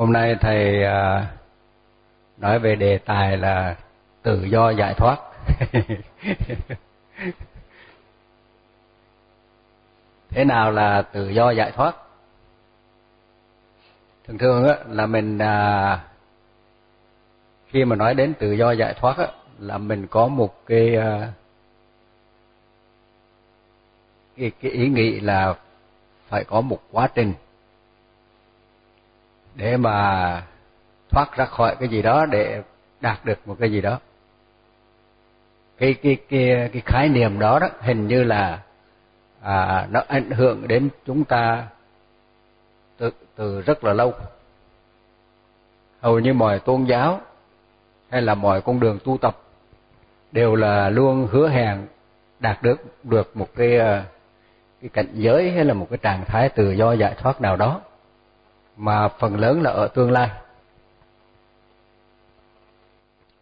Hôm nay thầy à, nói về đề tài là tự do giải thoát. Thế nào là tự do giải thoát? Thường thường á là mình à, khi mà nói đến tự do giải thoát á là mình có một cái à, cái, cái ý nghĩ là phải có một quá trình để mà thoát ra khỏi cái gì đó để đạt được một cái gì đó. Cái cái cái cái khái niệm đó đó hình như là à, nó ảnh hưởng đến chúng ta từ từ rất là lâu. Hầu như mọi tôn giáo hay là mọi con đường tu tập đều là luôn hứa hẹn đạt được được một cái à, cái cảnh giới hay là một cái trạng thái tự do giải thoát nào đó mà phần lớn là ở tương lai.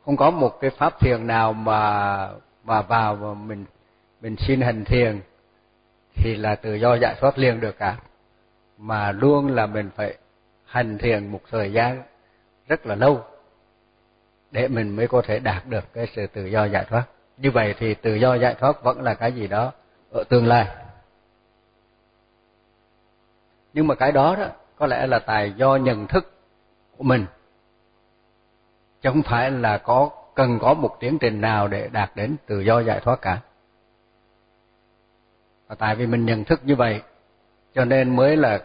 Không có một cái pháp thiền nào mà mà vào mà mình mình xin hành thiền thì là tự do giải thoát liền được cả. Mà luôn là mình phải hành thiền một thời gian rất là lâu để mình mới có thể đạt được cái sự tự do giải thoát. Như vậy thì tự do giải thoát vẫn là cái gì đó ở tương lai. Nhưng mà cái đó đó có lẽ là tài do nhận thức của mình. Chứ không phải là có, cần có một tiến trình nào để đạt đến tự do giải thoát cả. Và tại vì mình nhận thức như vậy, cho nên mới là,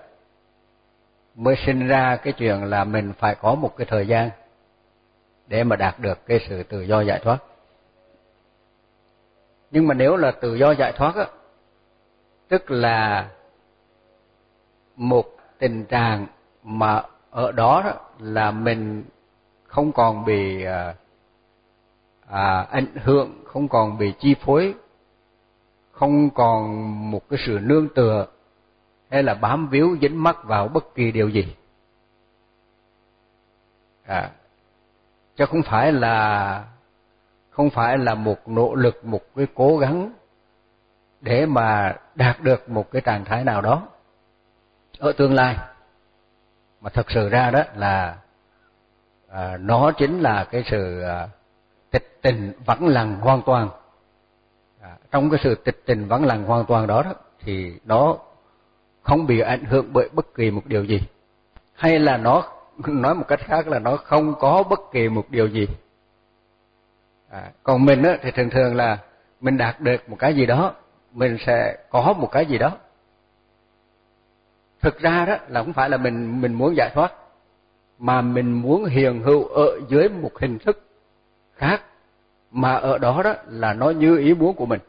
mới sinh ra cái chuyện là mình phải có một cái thời gian để mà đạt được cái sự tự do giải thoát. Nhưng mà nếu là tự do giải thoát á, tức là một tình trạng mà ở đó, là mình không còn bị à, à, ảnh hưởng, không còn bị chi phối, không còn một cái sự nương tựa hay là bám víu dính mắc vào bất kỳ điều gì. À, chứ không phải là không phải là một nỗ lực, một cái cố gắng để mà đạt được một cái trạng thái nào đó ở tương lai. Mà thật sự ra đó là à, nó chính là cái sự à, tịch tình vắng lặng hoàn toàn. À, trong cái sự tịch tình vắng lặng hoàn toàn đó, đó thì nó không bị ảnh hưởng bởi bất kỳ một điều gì. Hay là nó nói một cách khác là nó không có bất kỳ một điều gì. À, còn mình á, thì thường thường là mình đạt được một cái gì đó mình sẽ có một cái gì đó thực ra đó là không phải là mình mình muốn giải thoát mà mình muốn hiền hữu ở dưới một hình thức khác mà ở đó đó là nó như ý muốn của mình.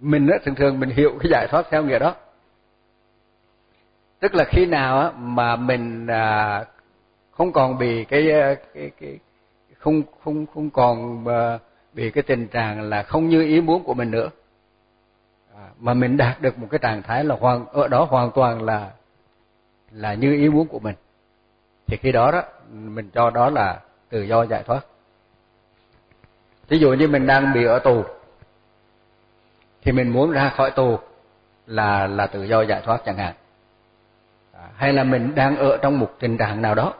Mình á thường thường mình hiểu cái giải thoát theo nghĩa đó. Tức là khi nào á mà mình à, không còn bị cái à, cái cái không không không còn à, bị cái tình trạng là không như ý muốn của mình nữa À, mà mình đạt được một cái trạng thái là hoàn ở đó hoàn toàn là là như ý muốn của mình. Thì khi đó đó mình cho đó là tự do giải thoát. Ví dụ như mình đang bị ở tù thì mình muốn ra khỏi tù là là tự do giải thoát chẳng hạn. À, hay là mình đang ở trong một tình trạng nào đó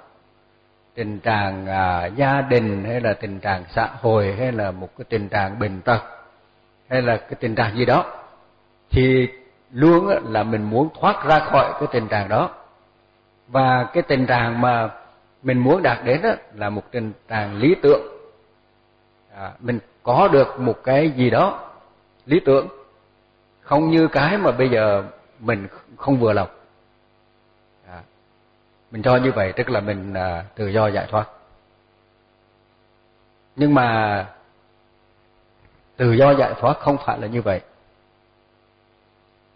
tình trạng à, gia đình hay là tình trạng xã hội hay là một cái tình trạng bệnh tật hay là cái tình trạng gì đó thì luôn là mình muốn thoát ra khỏi cái tình trạng đó. Và cái tình trạng mà mình muốn đạt đến đó là một tình trạng lý tưởng. À, mình có được một cái gì đó lý tưởng. Không như cái mà bây giờ mình không vừa lòng. À, mình cho như vậy tức là mình à, tự do giải thoát. Nhưng mà tự do giải thoát không phải là như vậy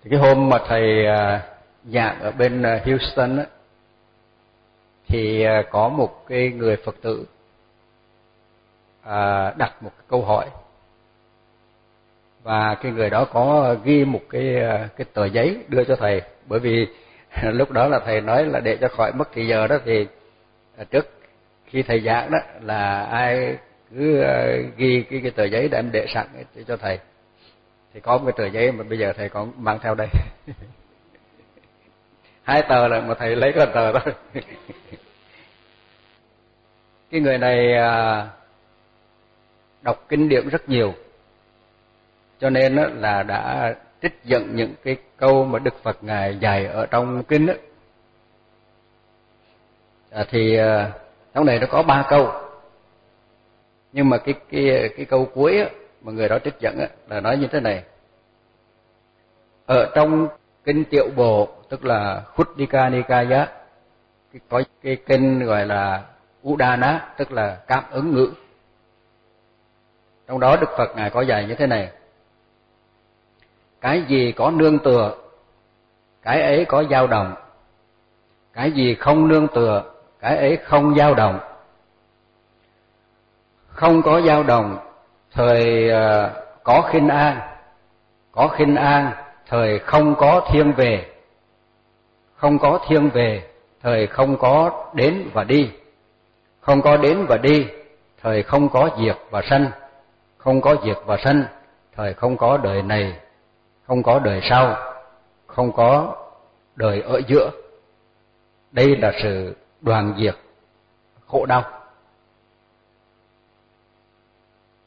thì cái hôm mà thầy à, giảng ở bên à, Houston á, thì à, có một cái người Phật tử đặt một câu hỏi. Và cái người đó có ghi một cái cái tờ giấy đưa cho thầy. Bởi vì lúc đó là thầy nói là để cho khỏi mất thì giờ đó thì trước khi thầy giảng đó là ai cứ ghi cái cái tờ giấy để em để sẵn cho thầy thì có một cái tờ giấy mà bây giờ thầy còn mang theo đây. Hai tờ là mà thầy lấy có tờ thôi cái người này à, đọc kinh điển rất nhiều. Cho nên là đã trích dẫn những cái câu mà Đức Phật ngài dạy ở trong kinh đó. À, thì à, trong này nó có ba câu. Nhưng mà cái cái cái câu cuối á, mà người đó trích dẫn là nói như thế này. Ở trong kinh tiểu bộ, tức là Khuddika Nikaya có cái kinh gọi là Udana tức là cảm ứng ngữ. Trong đó Đức Phật ngài có dạy như thế này. Cái gì có nương tựa, cái ấy có dao động. Cái gì không nương tựa, cái ấy không dao động. Không có dao động thời ờ, có khinh an. Có khinh an, thời không có thiên về. Không có thiên về, thời không có đến và đi. Không có đến và đi, thời không có diệt và sanh. Không có diệt và sanh, thời không có đời này. Không có đời sau, không có đời ở giữa. Đây là sự đoàn diệt khổ đau.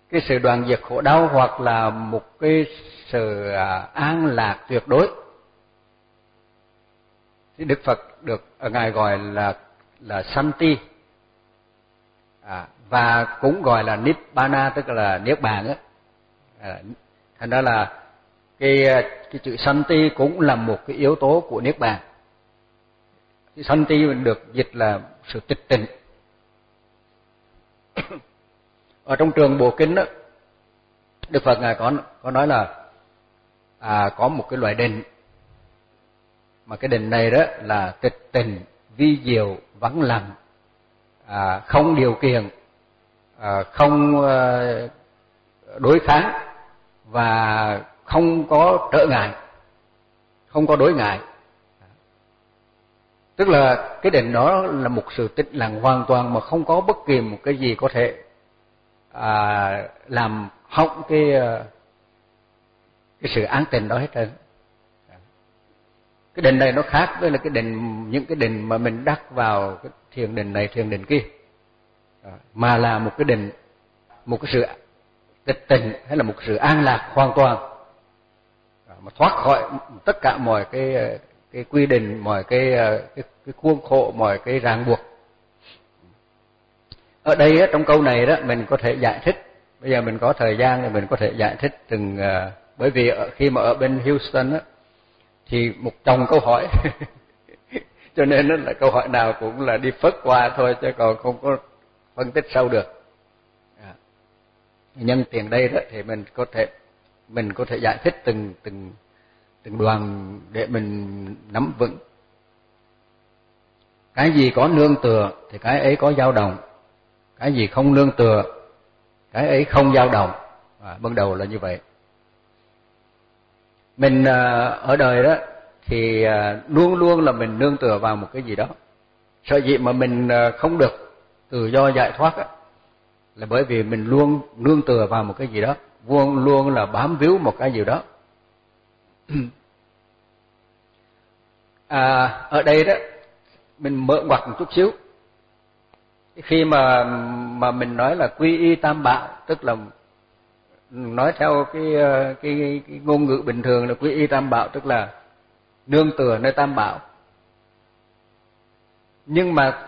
Cái sự đoàn diệt khổ đau hoặc là một cái sự à, an lạc tuyệt đối. Thì Đức Phật được à, ngài gọi là là santi. À, và cũng gọi là nibbana tức là niết bàn á. À, thành ra là cái à, cái chữ santi cũng là một cái yếu tố của niết bàn. Santi được dịch là sự tịch tịnh ở trong trường bộ kinh đó Đức Phật ngài có có nói là à, có một cái loại định mà cái định này đó là tịch tình vi diệu vắng lặng à, không điều kiện à, không à, đối kháng và không có trở ngại không có đối ngại. Tức là cái định đó là một sự tĩnh lặng hoàn toàn mà không có bất kỳ một cái gì có thể à, làm hỏng cái ờ, cái sự an tình đó hết trơn. Cái định này nó khác với là cái định những cái định mà mình đắc vào cái thiền định này thiền định kia. Mà là một cái định một cái sự tịch tình hay là một sự an lạc hoàn toàn. Mà thoát khỏi tất cả mọi cái ờ, cái quy định mọi cái ờ, cái, cái khuôn khổ mọi cái ràng buộc ở đây á trong câu này đó mình có thể giải thích. Bây giờ mình có thời gian thì mình có thể giải thích từng uh, bởi vì khi mà ở bên Houston á thì một chồng câu hỏi. Cho nên là câu hỏi nào cũng là đi phớt qua thôi chứ còn không có phân tích sâu được. À. nhân tiền đây đó thì mình có thể mình có thể giải thích từng từng từng đoàn để mình nắm vững. Cái gì có nương tựa thì cái ấy có dao động cái gì không nương tựa cái ấy không dao động. À, ban đầu là như vậy. Mình à, ở đời đó thì à, luôn luôn là mình nương tựa vào một cái gì đó. Sợ gì mà mình à, không được tự do giải thoát á là bởi vì mình luôn nương tựa vào một cái gì đó. Luôn luôn là bám víu một cái gì đó. À, ở đây đó mình mở ngoặt một chút xíu khi mà mà mình nói là quy y tam bảo tức là nói theo cái cái, cái ngôn ngữ bình thường là quy y tam bảo tức là nương tựa nơi tam bảo nhưng mà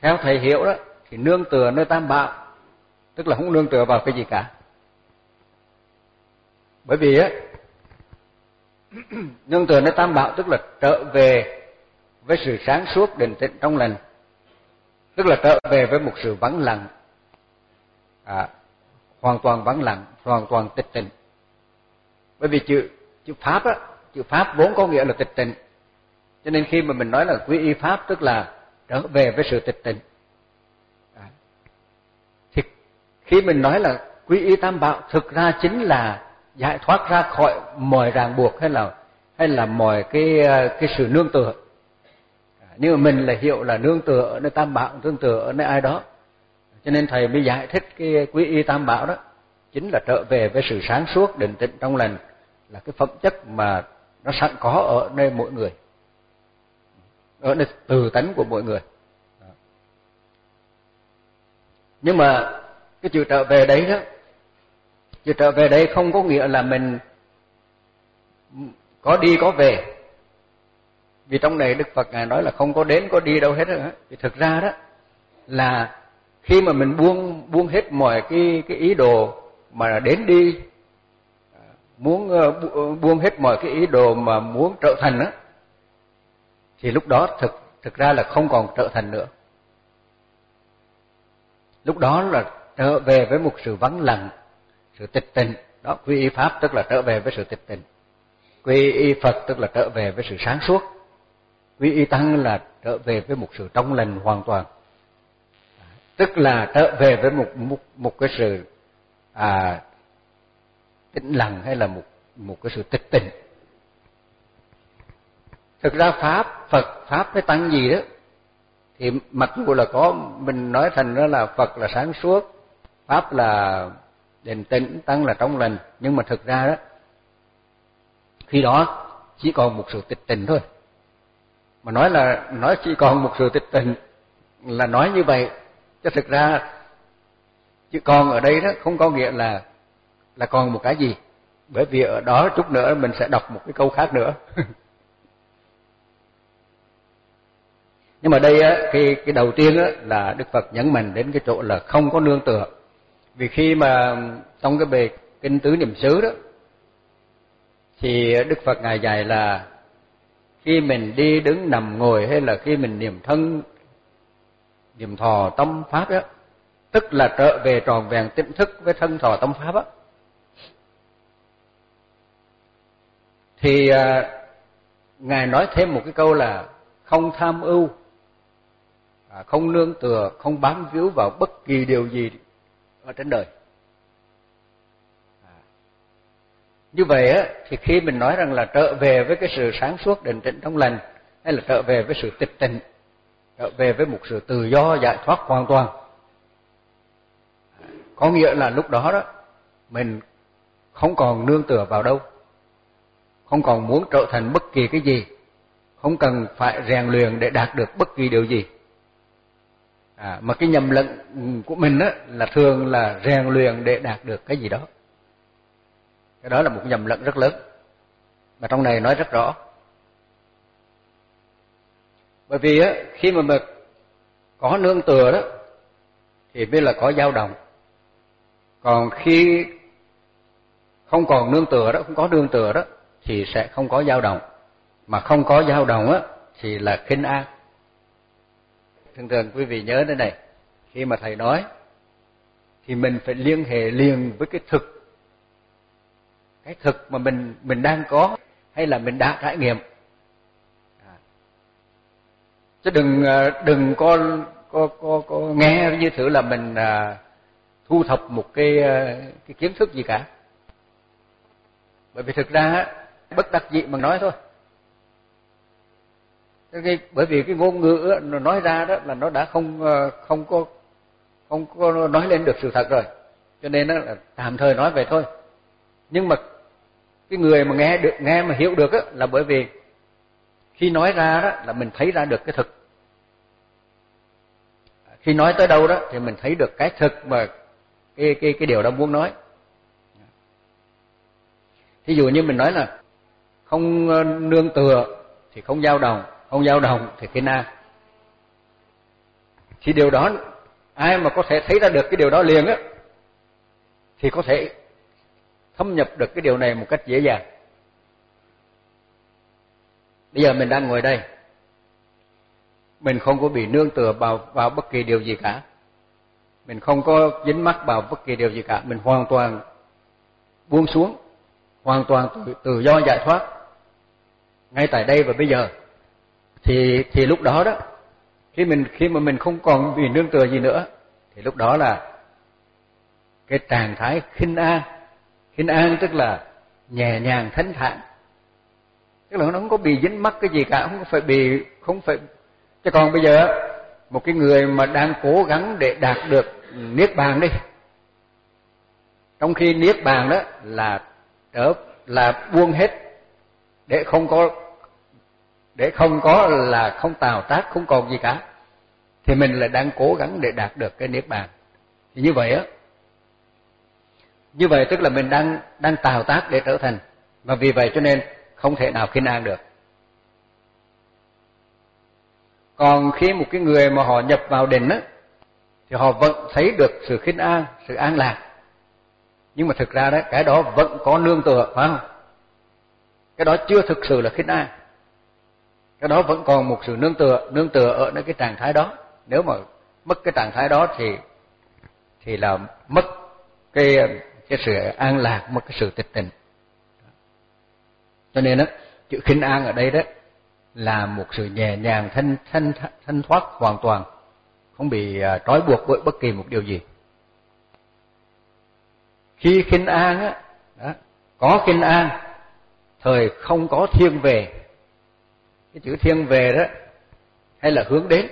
theo thầy hiểu đó thì nương tựa nơi tam bảo tức là không nương tựa vào cái gì cả. Bởi vì á nương tựa nơi tam bảo tức là trở về với sự sáng suốt định tĩnh trong lành tức là trở về với một sự vắng lặng. À, hoàn toàn vắng lặng hoàn toàn tịch tịnh. Bởi vì chữ chữ pháp á chữ pháp vốn có nghĩa là tịch tịnh. Cho nên khi mà mình nói là quy y pháp tức là trở về với sự tịch tịnh. À. thì khi mình nói là quy y tam bảo thực ra chính là giải thoát ra khỏi mọi ràng buộc hay là hay là mọi cái cái sự nương tựa nhưng mà mình là hiểu là nương tựa ở nơi tam bảo, nương tựa ở nơi ai đó. Cho nên thầy mới giải thích cái quý y tam bảo đó. Chính là trở về với sự sáng suốt, định tĩnh trong lành, là cái phẩm chất mà nó sẵn có ở nơi mỗi người. Ở nơi từ tánh của mỗi người. Nhưng mà cái chữ trở về đấy đó, chữ trở về đấy không có nghĩa là mình có đi có về vì trong này đức phật ngài nói là không có đến, có đi đâu hết rồi thì thực ra đó, là khi mà mình buông buông hết mọi cái cái ý đồ mà đến đi, muốn ờ, ờ, buông hết mọi cái ý đồ mà muốn trở thành á, thì lúc đó thực thực ra là không còn trở thành nữa. Lúc đó là trở về với một sự vắng lặng, sự tịch tịnh đó, quy y pháp tức là trở về với sự tịch tịnh quy y phật tức là trở về với sự sáng suốt quy y tăng là trở về với một sự trong lành hoàn toàn. Tức là trở về với một một, một cái sự à tĩnh lặng hay là một một cái sự tịch tịnh thực ra pháp phật pháp với tăng gì đó thì mặc dù là có mình nói thành đó là phật là sáng suốt pháp là định tĩnh tăng là trong lành nhưng mà thực ra đó khi đó chỉ còn một sự tịch tình thôi mà nói là nói chỉ còn một sự tịch tình là nói như vậy. Chứ thực ra chữ còn ở đây đó không có nghĩa là là còn một cái gì. Bởi vì ở đó chút nữa mình sẽ đọc một cái câu khác nữa. Nhưng mà đây á, cái cái đầu tiên á là Đức Phật nhấn mạnh đến cái chỗ là không có nương tựa. Vì khi mà trong cái bề kinh tứ niệm xứ đó, thì Đức Phật ngài dạy là khi mình đi đứng nằm ngồi hay là khi mình niệm thân niệm thọ tâm pháp đó tức là trở về tròn vẹn tỉnh thức với thân thọ tâm pháp á. Thì à, ngài nói thêm một cái câu là không tham ưu à, không nương tựa không bám víu vào bất kỳ điều gì ở trên đời à như vậy á thì khi mình nói rằng là trở về với cái sự sáng suốt định tĩnh trong lành hay là trở về với sự tịch tịnh trở về với một sự tự do giải thoát hoàn toàn có nghĩa là lúc đó đó mình không còn nương tựa vào đâu không còn muốn trở thành bất kỳ cái gì không cần phải rèn luyện để đạt được bất kỳ điều gì. À, mà cái nhầm lẫn của mình á là thường là rèn luyện để đạt được cái gì đó cái đó là một nhầm lẫn rất lớn. Mà trong này nói rất rõ. Bởi vì á, khi mà mình có nương tựa đó, thì biết là có dao động. Còn khi không còn nương tựa đó, không có nương tựa đó, thì sẽ không có dao động. Mà không có dao động á, thì là khinh an. Thường thường quý vị nhớ thế này, khi mà thầy nói, thì mình phải liên hệ liền với cái thực cái thực mà mình mình đang có hay là mình đã trải nghiệm. À. chứ đừng à, đừng có có có, có nghe như thử là mình à, thu thập một cái à, cái kiến thức gì cả. Bởi vì thực ra bất đắc dĩ mà nói thôi. Cái bởi vì cái ngôn ngữ nó nói ra đó là nó đã không à, không có không có nói lên được sự thật rồi. Cho nên nó là tạm thời nói vậy thôi nhưng mà cái người mà nghe được, nghe mà hiểu được á, là bởi vì khi nói ra đó là mình thấy ra được cái thực. Khi nói tới đâu đó thì mình thấy được cái thực mà cái cái cái điều đó muốn nói. Thí dụ như mình nói là không ờ, nương tựa thì không dao động không dao động thì cái na. Thì điều đó, ai mà có thể thấy ra được cái điều đó liền á, thì có thể thâm nhập được cái điều này một cách dễ dàng. Bây giờ mình đang ngồi đây. Mình không có bị nương tựa vào vào bất kỳ điều gì cả. Mình không có dính mắc vào bất kỳ điều gì cả. Mình hoàn toàn buông xuống. Hoàn toàn tự, tự do giải thoát. Ngay tại đây và bây giờ. Thì thì lúc đó đó khi mình khi mà mình không còn bị nương tựa gì nữa thì lúc đó là cái trạng thái khinh an khinh an tức là nhẹ nhàng thánh thản. Tức là nó không có bị dính mắc cái gì cả, không phải bị, không phải chứ còn bây giờ, một cái người mà đang cố gắng để đạt được niết bàn đi, trong khi niết bàn đó là đỡ là buông hết, để không có để không có là không tào tác không còn gì cả, thì mình là đang cố gắng để đạt được cái niết bàn. Thì như vậy á như vậy tức là mình đang đang tào tác để trở thành. Và vì vậy cho nên không thể nào khinh an được. Còn khi một cái người mà họ nhập vào định á, thì họ vẫn thấy được sự khinh an, sự an lạc. Nhưng mà thực ra đó, cái đó vẫn có nương tựa, phải không? Cái đó chưa thực sự là khinh an. Cái đó vẫn còn một sự nương tựa nương tựa ở cái trạng thái đó. Nếu mà mất cái trạng thái đó thì thì là mất cái cái sự an lạc một cái sự tịch tịnh cho nên đó chữ khinh an ở đây đó là một sự nhẹ nhàng thanh thanh thanh thoát hoàn toàn. Không bị à, trói buộc bởi bất kỳ một điều gì. Khi khinh an á đó, có khinh an thời không có thiên về. Cái chữ thiên về đó hay là hướng đến.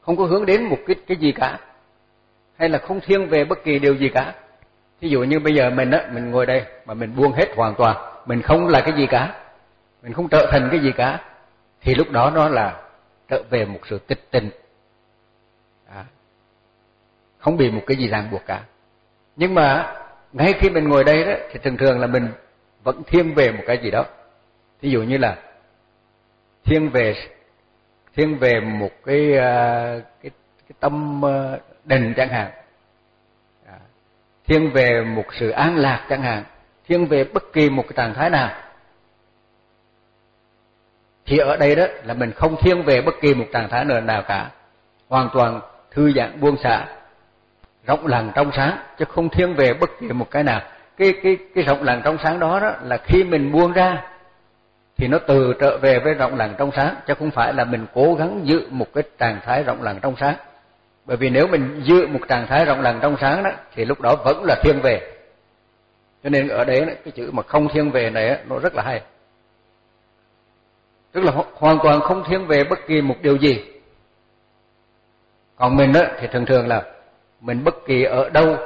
Không có hướng đến một cái cái gì cả. Hay là không thiên về bất kỳ điều gì cả ví dụ như bây giờ mình á mình ngồi đây mà mình buông hết hoàn toàn mình không là cái gì cả mình không trở thành cái gì cả thì lúc đó nó là trở về một sự tịch tịnh à, không bị một cái gì ràng buộc cả. Nhưng mà ngay khi mình ngồi đây đó thì thường thường là mình vẫn thiên về một cái gì đó. Ví dụ như là thiên về thiên về một cái à, cái cái tâm à, đền định chẳng hạn thiên về một sự an lạc chẳng hạn, thiên về bất kỳ một cái trạng thái nào, thì ở đây đó là mình không thiên về bất kỳ một trạng thái nào nào cả. Hoàn toàn thư giãn buông xả, rộng lặng trong sáng, chứ không thiên về bất kỳ một cái nào. Cái cái cái rộng lặng trong sáng đó đó là khi mình buông ra, thì nó từ trở về với rộng lặng trong sáng, chứ không phải là mình cố gắng giữ một cái trạng thái rộng lặng trong sáng bởi vì nếu mình giữ một trạng thái rộng lặng trong sáng đó, thì lúc đó vẫn là thiên về. Cho nên ở đấy cái chữ mà không thiên về này nó rất là hay. Tức là hoàn toàn không thiên về bất kỳ một điều gì. Còn mình đó thì thường thường là mình bất kỳ ở đâu,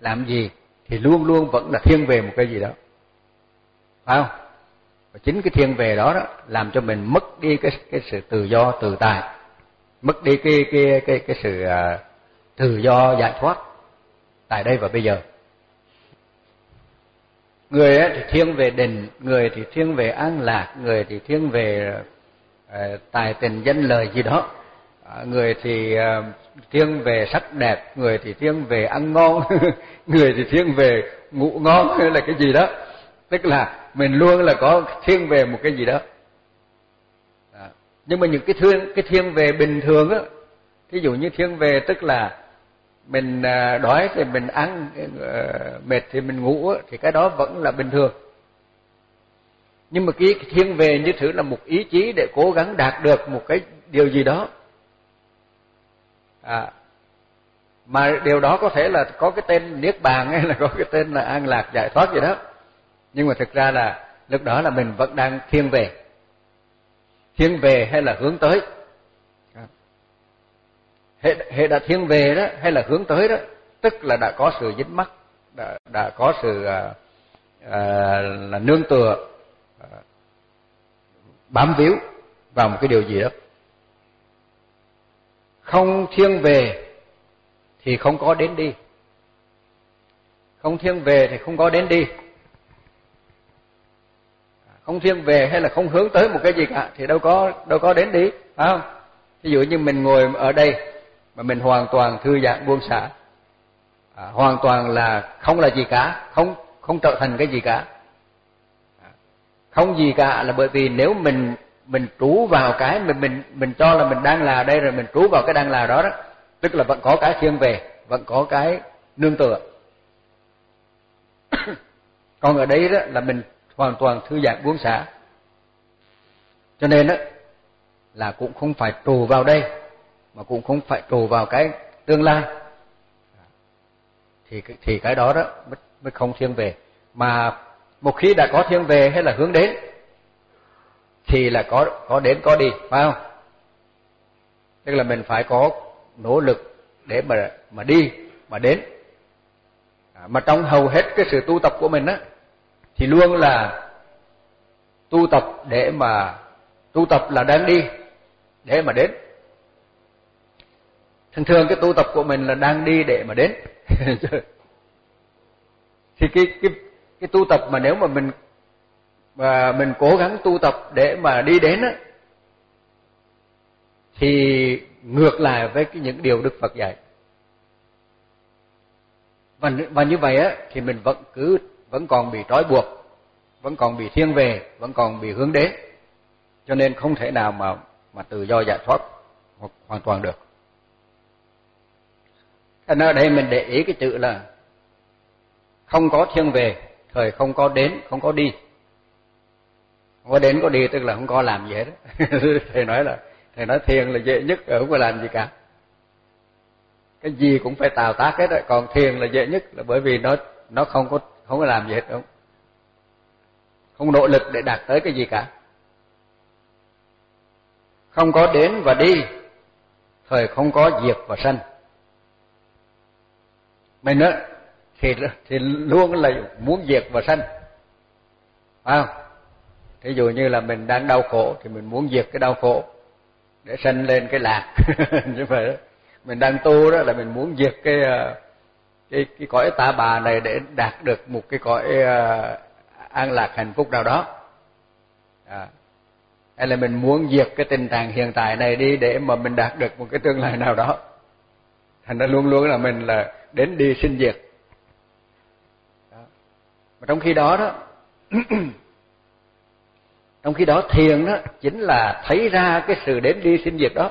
làm gì, thì luôn luôn vẫn là thiên về một cái gì đó. Phải không? Và chính cái thiên về đó đó, làm cho mình mất đi cái cái sự tự do, tự tại mất đi cái cái cái cái sự à, tự do giải thoát tại đây và bây giờ. Người thì thiên về định, người thì thiên về an lạc, người thì thiên về à, tài tình danh lời gì đó. À, người thì thiên về sắc đẹp, người thì thiên về ăn ngon, người thì thiên về ngủ ngon hay là cái gì đó. Tức là mình luôn là có thiên về một cái gì đó nhưng mà những cái thiên cái thiên về bình thường á ví dụ như thiên về tức là mình à, đói thì mình ăn ờ, mệt thì mình ngủ á, thì cái đó vẫn là bình thường. Nhưng mà cái thiên về như thử là một ý chí để cố gắng đạt được một cái điều gì đó. À mà điều đó có thể là có cái tên niết bàn hay là có cái tên là an lạc giải thoát gì đó. Nhưng mà thực ra là lúc đó là mình vẫn đang thiên về thiên về hay là hướng tới? Hệ, hệ đã thiên về đó hay là hướng tới đó? Tức là đã có sự dính mắc đã, đã có sự à, à, là nương tựa à, bám víu vào một cái điều gì đó. Không thiên về thì không có đến đi. Không thiên về thì không có đến đi không thiên về hay là không hướng tới một cái gì cả thì đâu có đâu có đến đi phải không? Ví dụ như mình ngồi ở đây mà mình hoàn toàn thư giãn buông xả. À, hoàn toàn là không là gì cả không không trở thành cái gì cả. À, không gì cả là bởi vì nếu mình mình trú vào cái mình mình mình cho là mình đang là đây rồi mình trú vào cái đang là đó đó tức là vẫn có cái thiên về vẫn có cái nương tựa. Còn ở đây đó là mình hoàn toàn thư giãn buông xả. Cho nên đó là cũng không phải trù vào đây mà cũng không phải trù vào cái tương lai. Thì thì cái đó đó mới, mới không thiên về. Mà một khi đã có thiên về hay là hướng đến thì là có có đến có đi phải không? Tức là mình phải có nỗ lực để mà mà đi mà đến. À, mà trong hầu hết cái sự tu tập của mình á thì luôn là tu tập để mà, tu tập là đang đi, để mà đến thường thường cái tu tập của mình là đang đi để mà đến thì cái cái cái tu tập mà nếu mà mình mà mình cố gắng tu tập để mà đi đến á, thì ngược lại với cái những điều Đức Phật dạy. Và và như vậy á, thì mình vẫn cứ vẫn còn bị trói buộc, vẫn còn bị thiên về, vẫn còn bị hướng đến. Cho nên không thể nào mà mà tự do giải thoát hoặc hoàn toàn được. Nên ở đây mình để ý cái chữ là không có thiên về, thời không có đến, không có đi. Không có đến có đi tức là không có làm gì hết. thầy nói là thầy nói thiền là dễ nhất ờ, không có làm gì cả. Cái gì cũng phải tạo tác hết rồi, còn thiền là dễ nhất là bởi vì nó nó không có không có làm gì hết đâu. Không nỗ lực để đạt tới cái gì cả. Không có đến và đi, thời không có diệt và sanh. Mình á thì thì luôn là muốn diệt và sanh. Phải không? Thí dụ như là mình đang đau khổ thì mình muốn diệt cái đau khổ để sanh lên cái lạc. Như vậy đó. Mình đang tu đó là mình muốn diệt cái ờ, cái cái cõi ta bà này để đạt được một cái cõi ờ, an lạc hạnh phúc nào đó à. hay là mình muốn diệt cái tình trạng hiện tại này đi để mà mình đạt được một cái tương lai nào đó thành ra luôn luôn là mình là đến đi sinh diệt đó. mà trong khi đó đó, trong khi đó thiền đó chính là thấy ra cái sự đến đi sinh diệt đó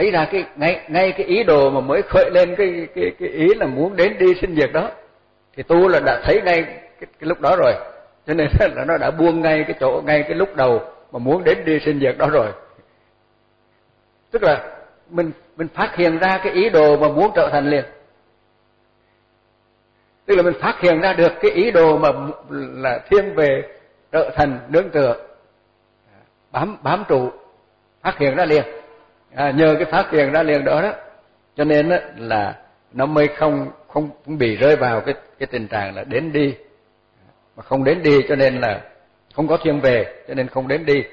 thấy ra cái ngay ngay cái ý đồ mà mới khởi lên cái cái cái ý là muốn đến đi sinh diệt đó. Thì tu là đã thấy ngay cái, cái lúc đó rồi. Cho nên là nó đã buông ngay cái chỗ ngay cái lúc đầu mà muốn đến đi sinh diệt đó rồi. Tức là mình mình phát hiện ra cái ý đồ mà muốn trở thành liền. Tức là mình phát hiện ra được cái ý đồ mà là thiên về trở thành nương tựa bám bám trụ phát hiện ra liền à, nhờ cái phát hiện ra liền đó đó. Cho nên đó là nó mới không không bị rơi vào cái cái tình trạng là đến đi. Mà không đến đi cho nên là không có thiên về cho nên không đến đi.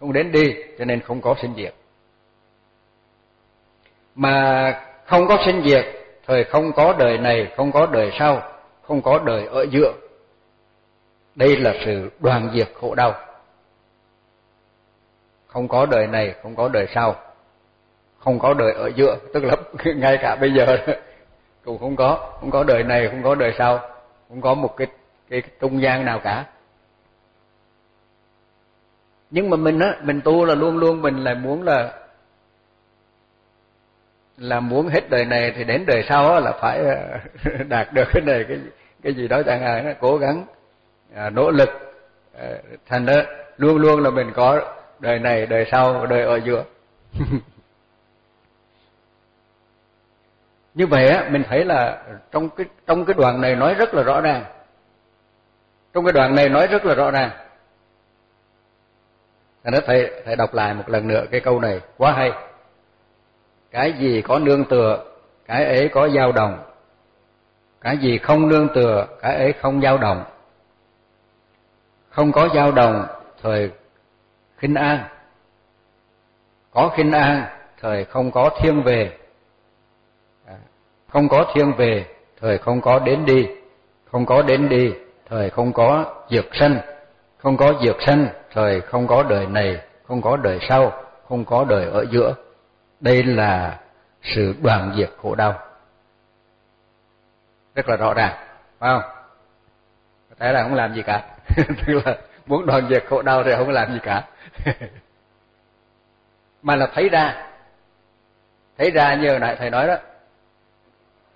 Không đến đi cho nên không có sinh diệt. Mà không có sinh diệt thời không có đời này không có đời sau không có đời ở giữa. Đây là sự đoàn diệt khổ đau. Không có đời này không có đời sau không có đời ở giữa tức là ngay cả bây giờ cũng không có không có đời này không có đời sau không có một cái cái trung gian nào cả. Nhưng mà mình á mình tu là luôn luôn mình là muốn là là muốn hết đời này thì đến đời sau á là phải ờ, đạt được cái này cái cái gì đó chẳng hạn nó cố gắng à, nỗ lực à, thành đó luôn luôn là mình có đời này đời sau đời ở giữa. Như vậy á mình thấy là trong cái trong cái đoạn này nói rất là rõ ràng trong cái đoạn này nói rất là rõ ràng Thành nó thầy thầy đọc lại một lần nữa cái câu này quá hay. Cái gì có nương tựa, cái ấy có dao động. Cái gì không nương tựa, cái ấy không dao động. Không có dao động, thời khinh an. Có khinh an, thời không có thiên về. Không có thiên về, thời không có đến đi. Không có đến đi, thời không có diệt sanh, không có diệt sanh, thời không có đời này, không có đời sau, không có đời ở giữa. Đây là sự đoàn diệt khổ đau. Rất là rõ ràng, phải không? có thể là không làm gì cả. Tức là muốn đoàn diệt khổ đau thì không làm gì cả. mà là thấy ra. Thấy ra như hồi nãy thầy nói đó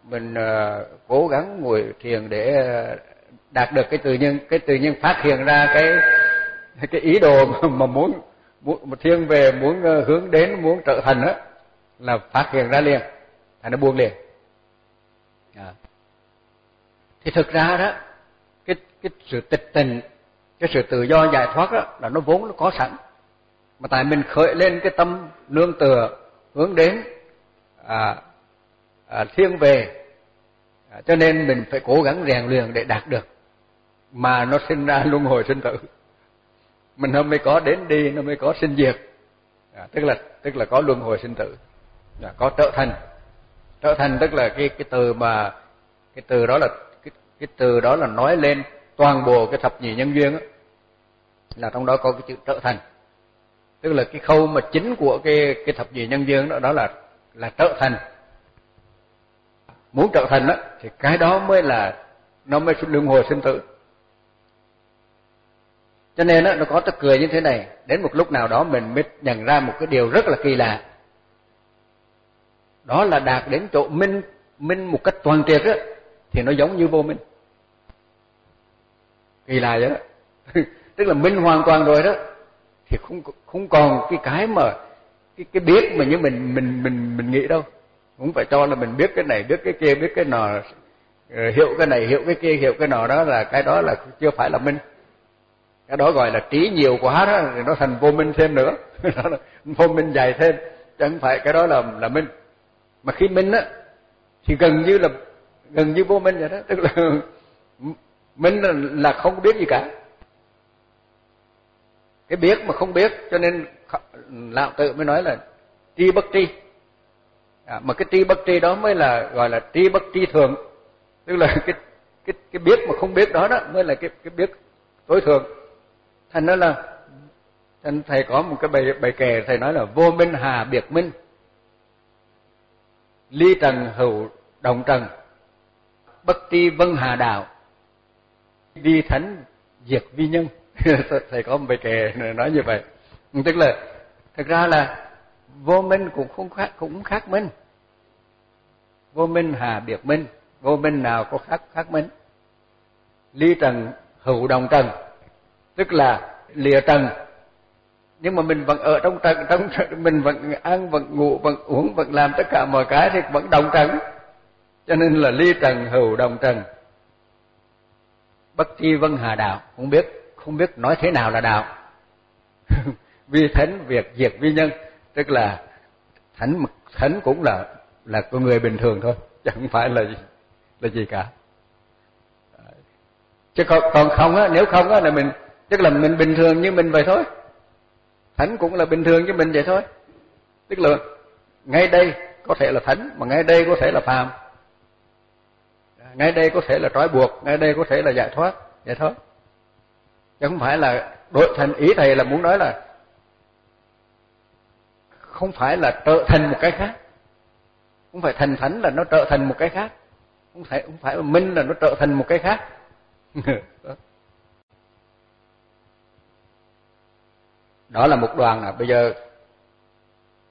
mình ờ, cố gắng ngồi thiền để ờ, đạt được cái tự nhiên cái tự nhiên phát hiện ra cái cái ý đồ mà, mà muốn muốn thiên về muốn ờ, hướng đến muốn trở thành á là phát hiện ra liền. Thành nó buông liền. À. thì thực ra đó cái cái sự tịch tình cái sự tự do giải thoát đó là nó vốn nó có sẵn. Mà tại mình khởi lên cái tâm nương tựa hướng đến à, à, thiên về. À, cho nên mình phải cố gắng rèn luyện để đạt được. Mà nó sinh ra luân hồi sinh tử. Mình nó mới có đến đi nó mới có sinh diệt. À, tức là tức là có luân hồi sinh tử. Là có trở thành. Trở thành tức là cái cái từ mà cái từ đó là cái cái từ đó là nói lên toàn bộ cái thập nhị nhân duyên đó, là trong đó có cái chữ trở thành. Tức là cái khâu mà chính của cái cái thập nhị nhân duyên đó đó là là trở thành muốn trở thành đó thì cái đó mới là nó mới luân hồi sinh tử. Cho nên đó, nó có tức cười như thế này đến một lúc nào đó mình mới nhận ra một cái điều rất là kỳ lạ. Đó là đạt đến chỗ minh minh một cách toàn triệt á thì nó giống như vô minh. Kỳ lạ vậy đó. Tức là minh hoàn toàn rồi đó thì không không còn cái cái mà cái cái biết mà như mình mình mình mình nghĩ đâu cũng phải cho là mình biết cái này biết cái kia biết cái nọ ờ, hiểu cái này hiểu cái kia hiểu cái nọ đó là cái đó là chưa phải là minh. Cái đó gọi là trí nhiều quá đó thì nó thành vô minh thêm nữa. Vô minh dài thêm chứ không phải cái đó là là minh. Mà khi minh á thì gần như là gần như vô minh vậy đó. Tức là minh là, là không biết gì cả. Cái biết mà không biết cho nên lão tự mới nói là tri bất tri à, mà cái tri bất tri đó mới là gọi là tri bất tri thường. Tức là cái cái cái biết mà không biết đó đó mới là cái cái biết tối thượng thành nó là thành thầy có một cái bài bài kệ thầy nói là vô minh hà biệt minh. Ly trần hữu động trần bất tri vân hà đạo. Vi thánh diệt vi nhân. Thầy có một bài kệ nói như vậy. Tức là thực ra là vô minh cũng không khác, cũng khác minh vô minh hà biệt minh vô minh nào có khác khác minh ly trần, hữu đồng trần, tức là lìa trần. Nhưng mà mình vẫn ở trong trần, trong mình vẫn ăn, vẫn ngủ, vẫn uống, vẫn làm tất cả mọi cái thì vẫn đồng trần. Cho nên là ly trần, hữu đồng trần. Bất chi vân hà đạo, không biết không biết nói thế nào là đạo. Vi thánh, việc diệt vi nhân tức là thánh thánh cũng là là con người bình thường thôi chẳng phải là là gì cả. Chứ còn, còn không á nếu không á là mình tức là mình bình thường như mình vậy thôi. Thánh cũng là bình thường như mình vậy thôi. Tức là ngay đây có thể là thánh mà ngay đây có thể là phàm. Ngay đây có thể là trói buộc ngay đây có thể là giải thoát vậy thôi. Chứ không phải là đội thành ý thầy là muốn nói là không phải là trở thành một cái khác. Không phải thành thánh là nó trở thành một cái khác. Không phải không phải minh là nó trở thành một cái khác. Đó là một đoàn là bây giờ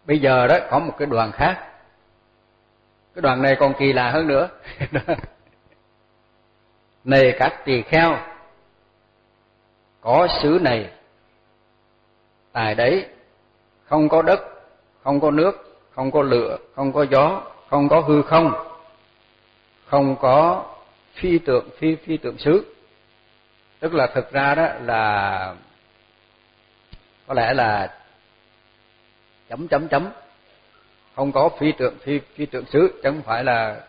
bây giờ đó có một cái đoàn khác. Cái đoàn này còn kỳ lạ hơn nữa. Này các tỳ kheo, có xứ này, tại đấy không có đất không có nước, không có lửa, không có gió, không có hư không. Không có phi tượng, phi phi tượng xứ. Tức là thực ra đó là, có lẽ là chấm chấm chấm. Không có phi tượng, phi phi tượng xứ, chứ không phải là,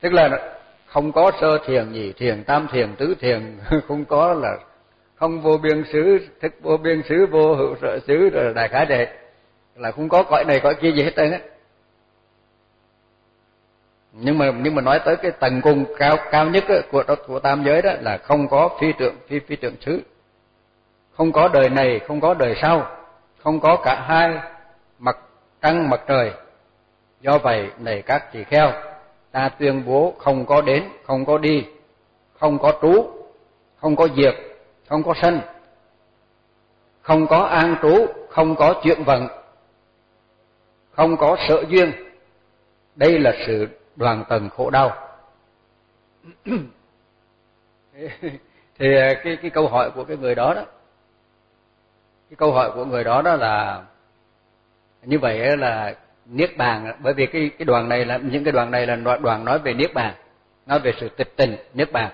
tức là không có sơ thiền, nhị thiền, tam thiền, tứ thiền, không có là không vô biên xứ, thức vô biên xứ, vô hữu sở xứ, rồi đại khái đệ là không có cõi này cõi kia gì hết trơn á nhưng mà nhưng mà nói tới cái tầng cung cao cao nhất á, của của tam giới đó là không có phi tượng phi phi tượng xứ không có đời này không có đời sau không có cả hai mặt trăng mặt trời do vậy này các chị kheo ta tuyên bố không có đến không có đi không có trú không có diệt không có sanh không có an trú không có chuyện vận không có sợ duyên. Đây là sự đoàn tầng khổ đau. Thì à, cái cái câu hỏi của cái người đó đó, cái câu hỏi của người đó đó là như vậy là niết bàn bởi vì cái cái đoàn này là, những cái đoàn này là đoàn nói về niết bàn, nói về sự tịch tình niết bàn.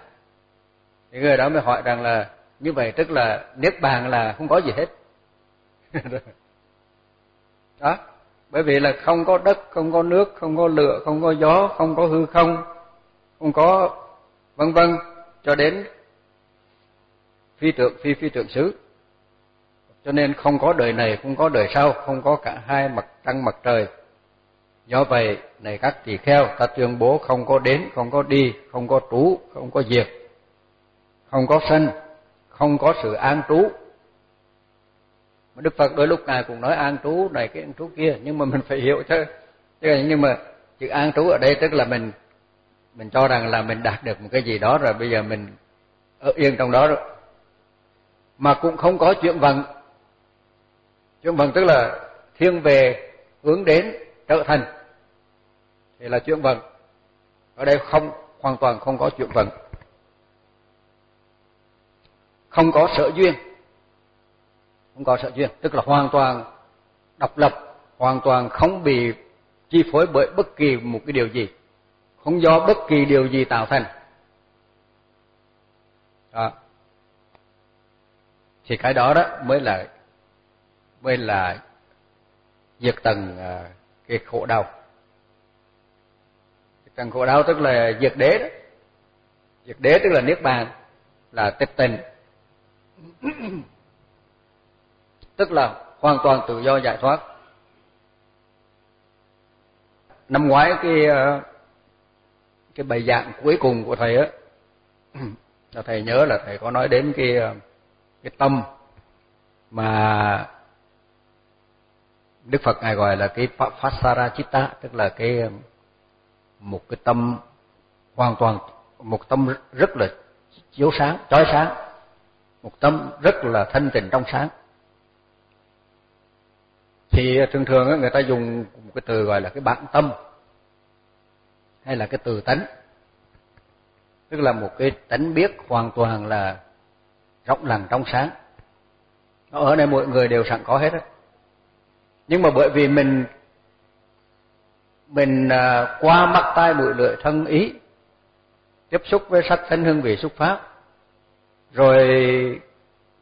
Thì người đó mới hỏi rằng là như vậy tức là niết bàn là không có gì hết. Đó bởi vì là không có đất không có nước không có lửa không có gió không có hư không không có vân vân cho đến phi tượng phi phi tượng xứ cho nên không có đời này không có đời sau không có cả hai mặt trăng mặt trời do vậy này các tỳ kheo ta tuyên bố không có đến không có đi không có trú không có diệt không có sinh không có sự an trú mà Đức Phật đôi lúc ngài cũng nói an trú này cái an trú kia, nhưng mà mình phải hiểu chứ chứ nhưng mà chữ an trú ở đây tức là mình mình cho rằng là mình đạt được một cái gì đó rồi bây giờ mình ở yên trong đó rồi. Mà cũng không có chuyện vận chuyện vận tức là thiên về hướng đến trở thành. Thì là chuyện vận ở đây không, hoàn toàn không có chuyện vận không có sở duyên không có sở duyên. Tức là hoàn toàn độc lập, hoàn toàn không bị chi phối bởi bất kỳ một cái điều gì. Không do bất kỳ điều gì tạo thành. Đó. Thì cái đó đó mới là mới là diệt tầng à, cái khổ đau. Tầng khổ đau tức là diệt đế đó. Diệt đế tức là niết bàn, là tịch tình tức là hoàn toàn tự do giải thoát năm ngoái cái ờ, cái bài giảng cuối cùng của thầy á là thầy nhớ là thầy có nói đến cái ờ, cái tâm mà Đức Phật ngài gọi là cái Phasarachitta tức là cái ờ, một cái tâm hoàn toàn một tâm rất là chiếu sáng, chói sáng, một tâm rất là thanh tịnh trong sáng. Thì à, thường thường người ta dùng một cái từ gọi là cái bản tâm, hay là cái từ tánh. Tức là một cái tánh biết hoàn toàn là rộng lặng trong sáng. Nó ở đây mọi người đều sẵn có hết á nhưng mà bởi vì mình mình à, qua mắt tai mũi lưỡi thân ý, tiếp xúc với sắc, thân hương vị xúc pháp, rồi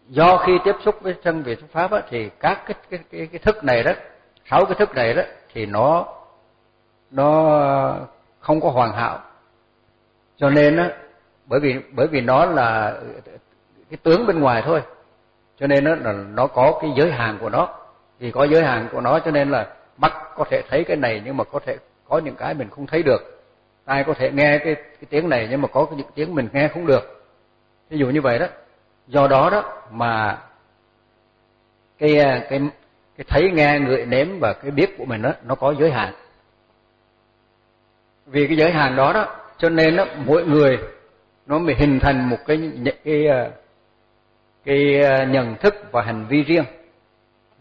do khi tiếp xúc với thân vị xúc pháp á, thì các cái cái cái, cái thức này đó sáu cái thức này đó thì nó nó không có hoàn hảo. Cho nên á bởi vì bởi vì nó là cái tướng bên ngoài thôi. Cho nên nó là nó có cái giới hạn của nó. Vì có giới hạn của nó cho nên là mắt có thể thấy cái này nhưng mà có thể có những cái mình không thấy được. Tai có thể nghe cái cái tiếng này nhưng mà có những tiếng mình nghe không được. Ví dụ như vậy đó do đó đó mà cái cái cái thấy nghe người nếm và cái biết của mình đó nó có giới hạn. Vì cái giới hạn đó đó cho nên đó mỗi người nó mới hình thành một cái cái cái nhận thức và hành vi riêng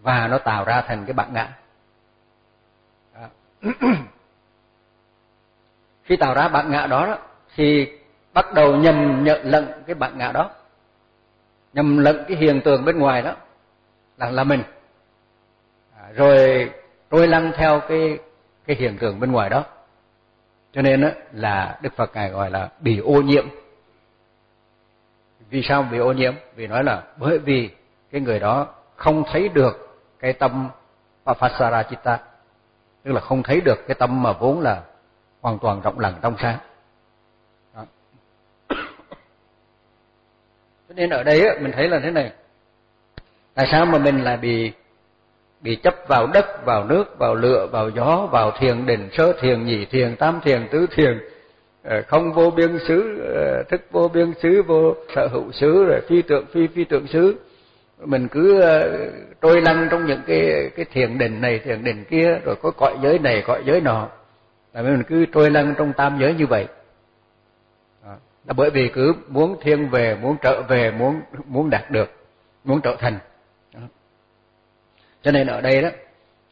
và nó tạo ra thành cái bản ngã. Khi tạo ra bản ngã đó, đó thì bắt đầu nhầm nhận lẫn cái bản ngã đó nhầm lẫn cái hiện tượng bên ngoài đó là là mình. À, rồi trôi lăn theo cái cái hiện tượng bên ngoài đó. Cho nên đó là đức phật ngài gọi là bị ô nhiễm. Vì sao bị ô nhiễm? Vì nói là bởi vì cái người đó không thấy được cái tâm Papasara Chitta tức là không thấy được cái tâm mà vốn là hoàn toàn rộng lặng trong sáng. Cho nên ở đây mình thấy là thế này. Tại sao mà mình lại bị bị chấp vào đất, vào nước, vào lửa, vào gió, vào thiền định sơ thiền, nhị thiền, tam thiền, tứ thiền ờ, không vô biên xứ ờ, thức vô biên xứ, vô sở hữu xứ, rồi phi tượng, phi phi tượng xứ. Mình cứ ờ, trôi lăn trong những cái cái thiền định này, thiền định kia, rồi có cõi giới này, cõi giới nọ. Là mình cứ trôi lăn trong tam giới như vậy là bởi vì cứ muốn thiên về, muốn trở về, muốn muốn đạt được, muốn trở thành. Đó. cho nên ở đây đó,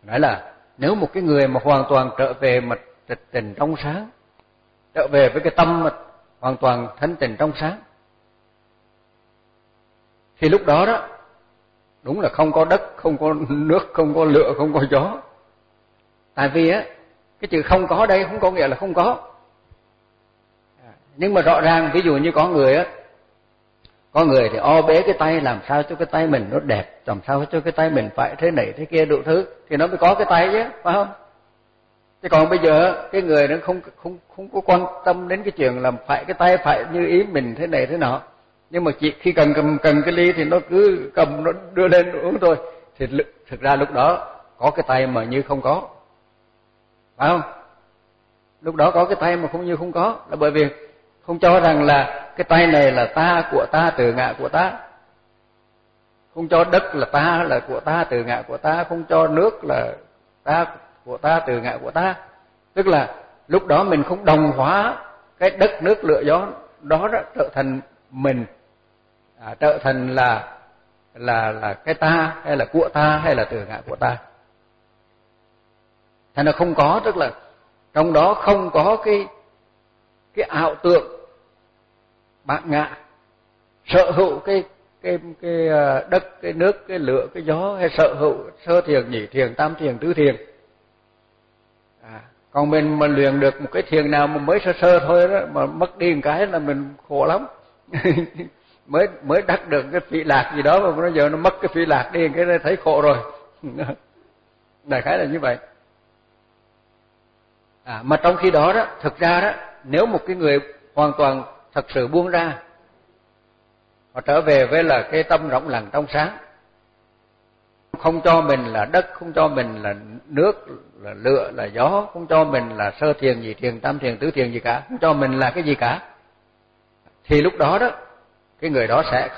nói là nếu một cái người mà hoàn toàn trở về mặt tịch tình trong sáng, trở về với cái tâm hoàn toàn thanh tịnh trong sáng, thì lúc đó đó, đúng là không có đất, không có nước, không có lửa, không có gió. Tại vì á, cái chữ không có đây không có nghĩa là không có nhưng mà rõ ràng, ví dụ như có người á, có người thì o bế cái tay, làm sao cho cái tay mình nó đẹp, làm sao cho cái tay mình phải thế này thế kia đủ thứ, thì nó mới có cái tay chứ, phải không? Chứ còn bây giờ cái người nó không không không có quan tâm đến cái chuyện làm phải cái tay, phải như ý mình thế này thế nọ. Nhưng mà chỉ, khi cần cầm cần cái ly thì nó cứ cầm, nó đưa lên uống thôi. Thì thực ra lúc đó có cái tay mà như không có. Phải không? Lúc đó có cái tay mà không như không có, là bởi vì không cho rằng là cái tay này là ta của ta từ ngã của ta. Không cho đất là ta là của ta từ ngã của ta. Không cho nước là ta của ta từ ngã của ta. Tức là lúc đó mình không đồng hóa cái đất nước lửa gió đó, đã trở thành mình. À, trở thành là là là cái ta hay là của ta hay là từ ngã của ta. Thành là không có tức là trong đó không có cái cái ảo tượng bát ngã sở hữu cái cái cái ờ, đất cái nước cái lửa cái gió hay sở hữu sơ thiền nhị thiền tam thiền tứ thiền. À, còn mình mà luyện được một cái thiền nào mà mới sơ sơ thôi đó mà mất đi một cái là mình khổ lắm. Mới mới đắc được cái phi lạc gì đó mà bây giờ nó mất cái phi lạc đi cái thấy khổ rồi. Đại khái là như vậy. À mà trong khi đó đó thực ra đó nếu một cái người hoàn toàn thật sự buông ra họ trở về với là cái tâm rộng lặng trong sáng. Không cho mình là đất không cho mình là nước là lửa là gió không cho mình là sơ thiền gì thiền tam thiền tứ thiền gì cả không cho mình là cái gì cả. Thì lúc đó đó cái người đó sẽ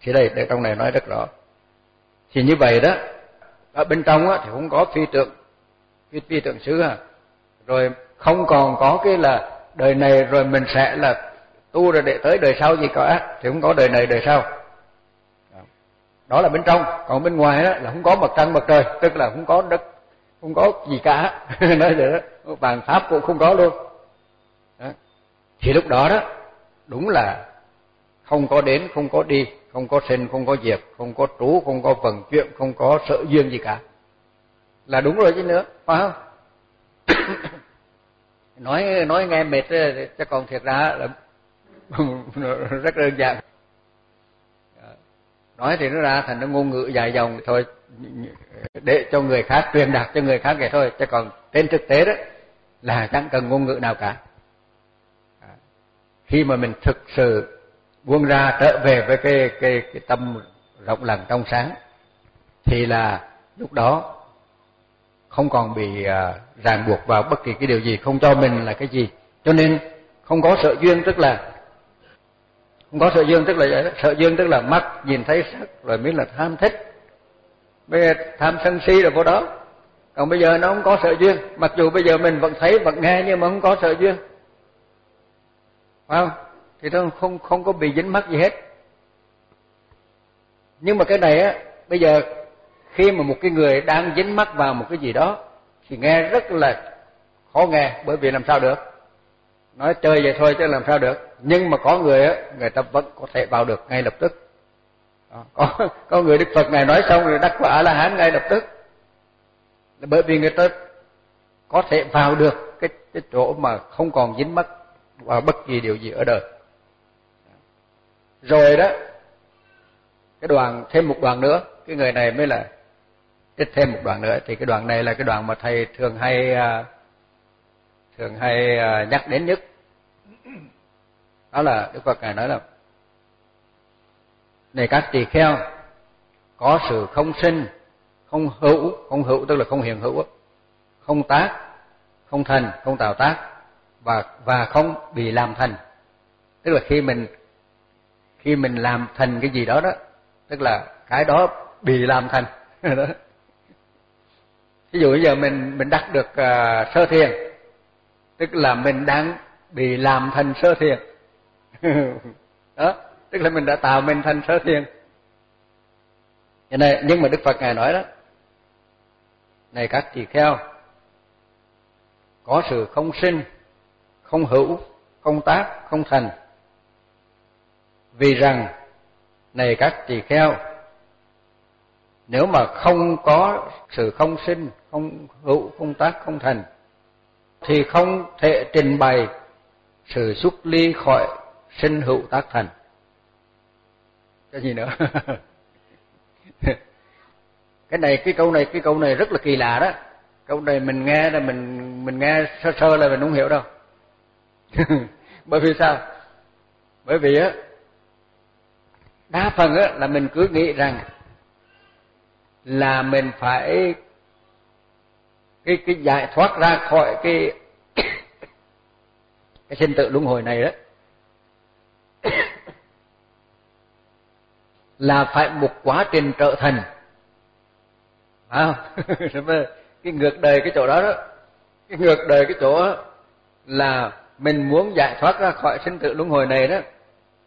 thì đây đây trong này nói rất rõ. Thì như vậy đó ở bên trong á thì không có phi tượng phi, phi tượng xứ à. Rồi không còn có cái là đời này rồi mình sẽ là tu rồi để tới đời sau gì cả thì không có đời này đời sau đó là bên trong còn bên ngoài đó là không có mặt trăng mặt trời tức là không có đất không có gì cả nói vậy đó bàn pháp cũng không có luôn đó. thì lúc đó đó đúng là không có đến không có đi không có sinh không có diệt không có trú không có vận chuyển không có sợ duyên gì cả là đúng rồi chứ nữa phải không nói nói nghe mệt ờ, chứ còn thiệt ra là rất đơn giản. Dạ. Nói thì nó ra thành nó ngôn ngữ dài dòng thôi, để cho người khác truyền đạt cho người khác vậy thôi, chứ còn trên thực tế đó là chẳng cần ngôn ngữ nào cả. Dạ. Khi mà mình thực sự buông ra trở về với cái cái cái tâm rộng lặng trong sáng, thì là lúc đó không còn bị à, ràng buộc vào bất kỳ cái điều gì, không cho mình là cái gì. Cho nên không có sợ duyên, tức là, không có sợ duyên, tức là sợ duyên tức là mắt nhìn thấy sắc rồi mới là tham thích. Mới tham sân si rồi vô đó. Còn bây giờ nó không có sợ duyên. Mặc dù bây giờ mình vẫn thấy, vẫn nghe nhưng mà không có sợ duyên. Phải không? Thì nó không không có bị dính mắc gì hết. Nhưng mà cái này á, bây giờ khi mà một cái người đang dính mắc vào một cái gì đó, thì nghe rất là khó nghe, bởi vì làm sao được? Nói chơi vậy thôi chứ làm sao được? Nhưng mà có người á, người ta vẫn có thể vào được ngay lập tức. Có có người đức phật ngài nói xong rồi đắc quả la hán ngay lập tức. Bởi vì người ta có thể vào được cái cái chỗ mà không còn dính mắc vào bất kỳ điều gì ở đời. Rồi đó, cái đoàn, thêm một đoàn nữa, cái người này mới là trích thêm một đoạn nữa, thì cái đoạn này là cái đoạn mà thầy thường hay à, thường hay à, nhắc đến nhất. Đó là Đức Phật ngài nói là, này các tỳ kheo, có sự không sinh, không hữu không hữu tức là không hiện hữu không tác, không thành, không tạo tác, và và không bị làm thành. Tức là khi mình khi mình làm thành cái gì đó đó, tức là cái đó bị làm thành. Đó ví dụ bây giờ mình mình đắc được uh, sơ thiền tức là mình đang bị làm thành sơ thiền. Đó tức là mình đã tạo mình thành sơ thiền. Này nhưng mà đức phật ngài nói đó này các tỳ kheo có sự không sinh không hữu không tác không thành. Vì rằng này các tỳ kheo nếu mà không có sự không sinh, không hữu, không tác, không thành, thì không thể trình bày sự xuất ly khỏi sinh hữu tác thành. Cái gì nữa? Cái này, cái câu này, cái câu này rất là kỳ lạ đó. Câu này mình nghe là mình mình nghe sơ sơ là mình không hiểu đâu. Bởi vì sao? Bởi vì á, đa phần á là mình cứ nghĩ rằng là mình phải cái cái giải thoát ra khỏi cái cái sinh tử luân hồi này đó. Là phải một quá trình trở thành. À, cái ngược đời cái chỗ đó đó. Cái ngược đời cái chỗ đó là mình muốn giải thoát ra khỏi sinh tử luân hồi này đó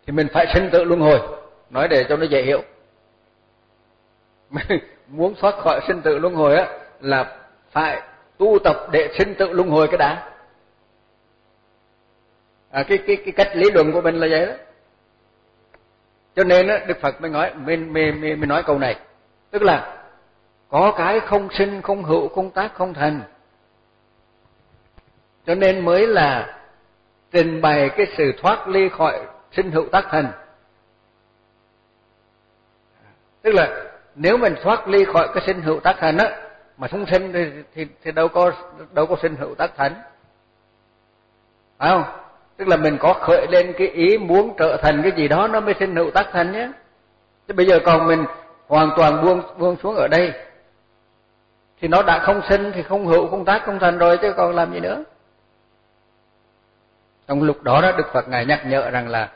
thì mình phải sinh tử luân hồi. Nói để cho nó dễ hiểu. muốn thoát khỏi sinh tử luân hồi á là phải tu tập để sinh tử luân hồi cái đã. À, cái cái cái cách lý luận của mình là vậy đó. Cho nên á đức phật mới nói mình mình mình nói câu này. Tức là có cái không sinh không hữu không tác không thành. Cho nên mới là trình bày cái sự thoát ly khỏi sinh hữu tác thành. Tức là nếu mình thoát ly khỏi cái sinh hữu tác thành á mà không sinh thì, thì thì đâu có đâu có sinh hữu tác thành. Phải không? Tức là mình có khởi lên cái ý muốn trở thành cái gì đó nó mới sinh hữu tác thành nhé. Chứ bây giờ còn mình hoàn toàn buông buông xuống ở đây thì nó đã không sinh thì không hữu không tác không thành rồi chứ còn làm gì nữa? Trong lúc đó đó đức phật ngài nhắc nhở rằng là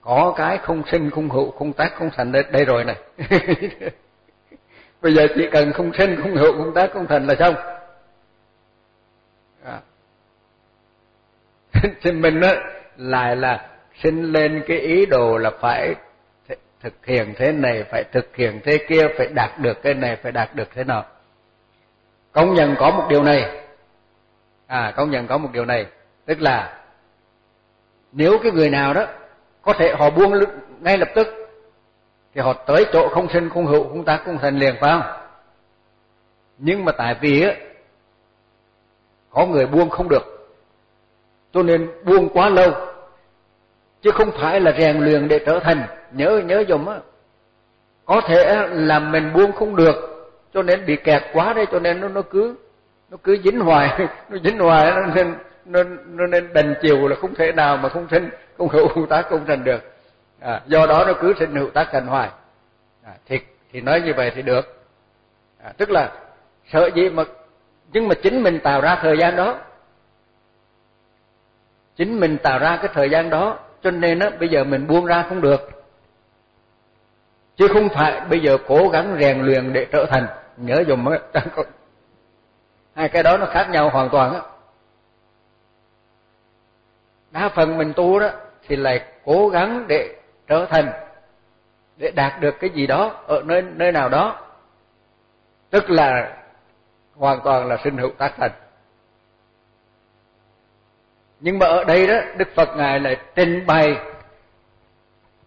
có cái không sinh không hữu không tác không thành đây, đây rồi này. bây giờ chỉ cần không sinh, không hữu, không tác, không thành là xong. À. thì mình đó lại là sinh lên cái ý đồ là phải thực hiện thế này, phải thực hiện thế kia, phải đạt được cái này, phải đạt được thế nào công nhận có một điều này. À công nhận có một điều này. Tức là, nếu cái người nào đó có thể họ buông ngay lập tức thì họ tới chỗ không sinh không hữu không tác không thành liền phải không? Nhưng mà tại vì á có người buông không được. Cho nên buông quá lâu chứ không phải là rèn luyện để trở thành. Nhớ nhớ dùm á có thể là mình buông không được cho nên bị kẹt quá đây cho nên nó nó cứ nó cứ dính hoài nó dính hoài nó nên nó, nó nên đành chiều là không thể nào mà không sinh không hữu không tác không thành được à, do đó nó cứ sinh hữu tác thành hoài. À, thì thì nói như vậy thì được. À, tức là sợ gì mà nhưng mà chính mình tạo ra thời gian đó. Chính mình tạo ra cái thời gian đó cho nên á bây giờ mình buông ra không được. Chứ không phải bây giờ cố gắng rèn luyện để trở thành nhớ dùng hai cái đó nó khác nhau hoàn toàn á. Đa phần mình tu đó thì lại cố gắng để trở thành để đạt được cái gì đó ở nơi nơi nào đó. Tức là hoàn toàn là sinh hữu tác thành. Nhưng mà ở đây đó đức phật ngài lại trình bày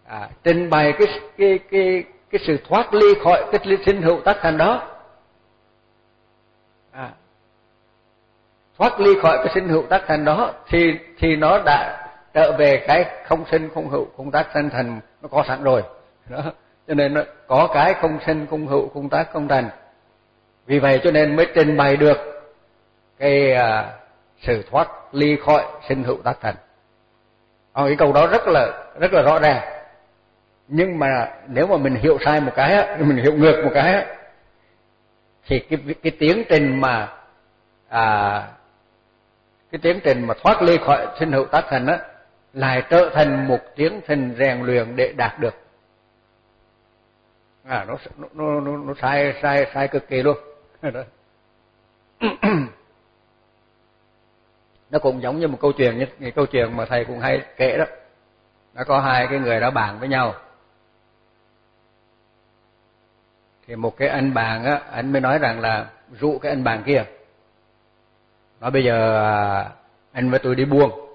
à, trình bày cái cái cái cái sự thoát ly khỏi cái sinh hữu tác thành đó. À, thoát ly khỏi cái sinh hữu tác thành đó thì thì nó đã trở về cái không sinh không hữu không tác sinh thành nó có sẵn rồi. Đó. Cho nên nó có cái không sinh không hữu không tác không thành. Vì vậy cho nên mới trình bày được cái à, sự thoát ly khỏi sinh hữu tác thành. Còn cái câu đó rất là rất là rõ ràng. Nhưng mà nếu mà mình hiểu sai một cái á mình hiểu ngược một cái á thì cái cái tiến trình mà à cái tiến trình mà thoát ly khỏi sinh hữu tác thành á lại trở thành một tiến trình rèn luyện để đạt được. À nó nó nó nó sai sai sai cực kỳ luôn. Nó cũng giống như một câu chuyện như câu chuyện mà thầy cũng hay kể đó. Nó có hai cái người đó bàn với nhau. Thì một cái anh bạn á, anh mới nói rằng là dụ cái anh bạn kia. Nói bây giờ à, anh với tôi đi buông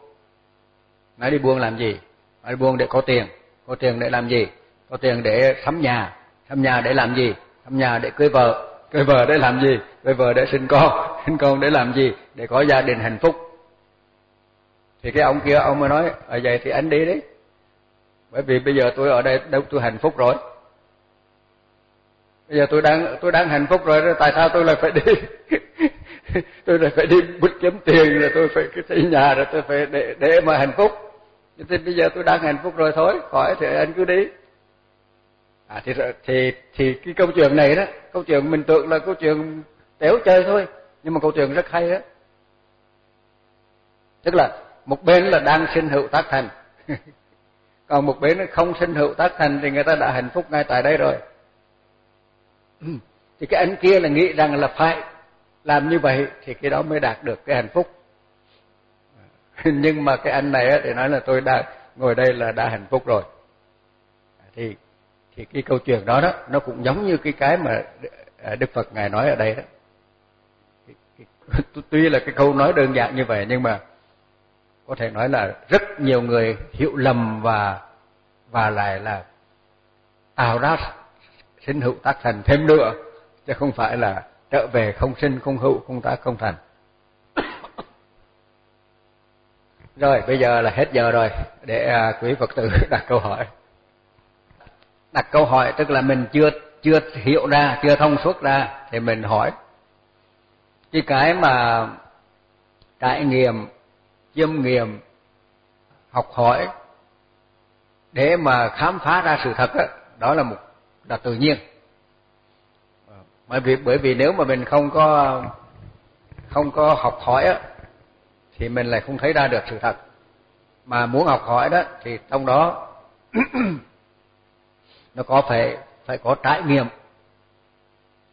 nói đi buôn làm gì? Nói đi buôn để có tiền. Có tiền để làm gì? Có tiền để sắm nhà. Sắm nhà để làm gì? Sắm nhà để cưới vợ. Cưới vợ để làm gì? Cưới vợ để sinh con. Sinh con để làm gì? Để có gia đình hạnh phúc. Thì cái ông kia, ông mới nói ở vậy thì anh đi đấy bởi vì bây giờ tôi ở đây đâu, tôi hạnh phúc rồi. Bây giờ tôi đang tôi đang hạnh phúc rồi, tại sao tôi lại phải đi? Tôi lại phải đi bứt kiếm tiền, rồi tôi phải cái xây nhà, rồi tôi phải để để mà hạnh phúc thì bây giờ tôi đang hạnh phúc rồi thôi, khỏi thì anh cứ đi. À thì thì thì cái câu chuyện này đó, câu chuyện mình tưởng là câu chuyện tiểu chơi thôi, nhưng mà câu chuyện rất hay đó tức là một bên là đang sinh hữu tác thành, còn một bên không sinh hữu tác thành thì người ta đã hạnh phúc ngay tại đây rồi. Ừ, thì cái anh kia là nghĩ rằng là phải làm như vậy thì cái đó mới đạt được cái hạnh phúc. nhưng mà cái anh này thì nói là tôi đã ngồi đây là đã hạnh phúc rồi. Thì thì cái câu chuyện đó đó, nó cũng giống như cái cái mà à, Đức Phật ngài nói ở đây đó. Tuy là cái câu nói đơn giản như vậy, nhưng mà có thể nói là rất nhiều người hiểu lầm và và lại là tạo ra sinh hữu tác thành thêm nữa, chứ không phải là trở về không sinh, không hữu, không tác, không thành. Rồi bây giờ là hết giờ rồi để à, quý phật tử đặt câu hỏi. Đặt câu hỏi tức là mình chưa chưa hiểu ra chưa thông suốt ra thì mình hỏi. Cái cái mà trải nghiệm chiêm nghiệm học hỏi để mà khám phá ra sự thật đó, đó là một là tự nhiên. Bởi vì bởi vì nếu mà mình không có không có học hỏi á thì mình lại không thấy ra được sự thật mà muốn học hỏi đó, thì trong đó nó có phải phải có trải nghiệm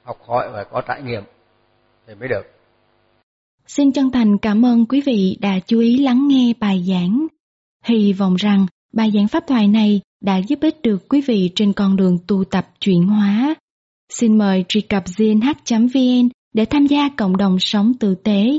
học hỏi phải có trải nghiệm thì mới được Xin chân thành cảm ơn quý vị đã chú ý lắng nghe bài giảng. Hy vọng rằng bài giảng pháp thoại này đã giúp ích được quý vị trên con đường tu tập chuyển hóa. Xin mời truy cập gnh.vn để tham gia cộng đồng sống tử tế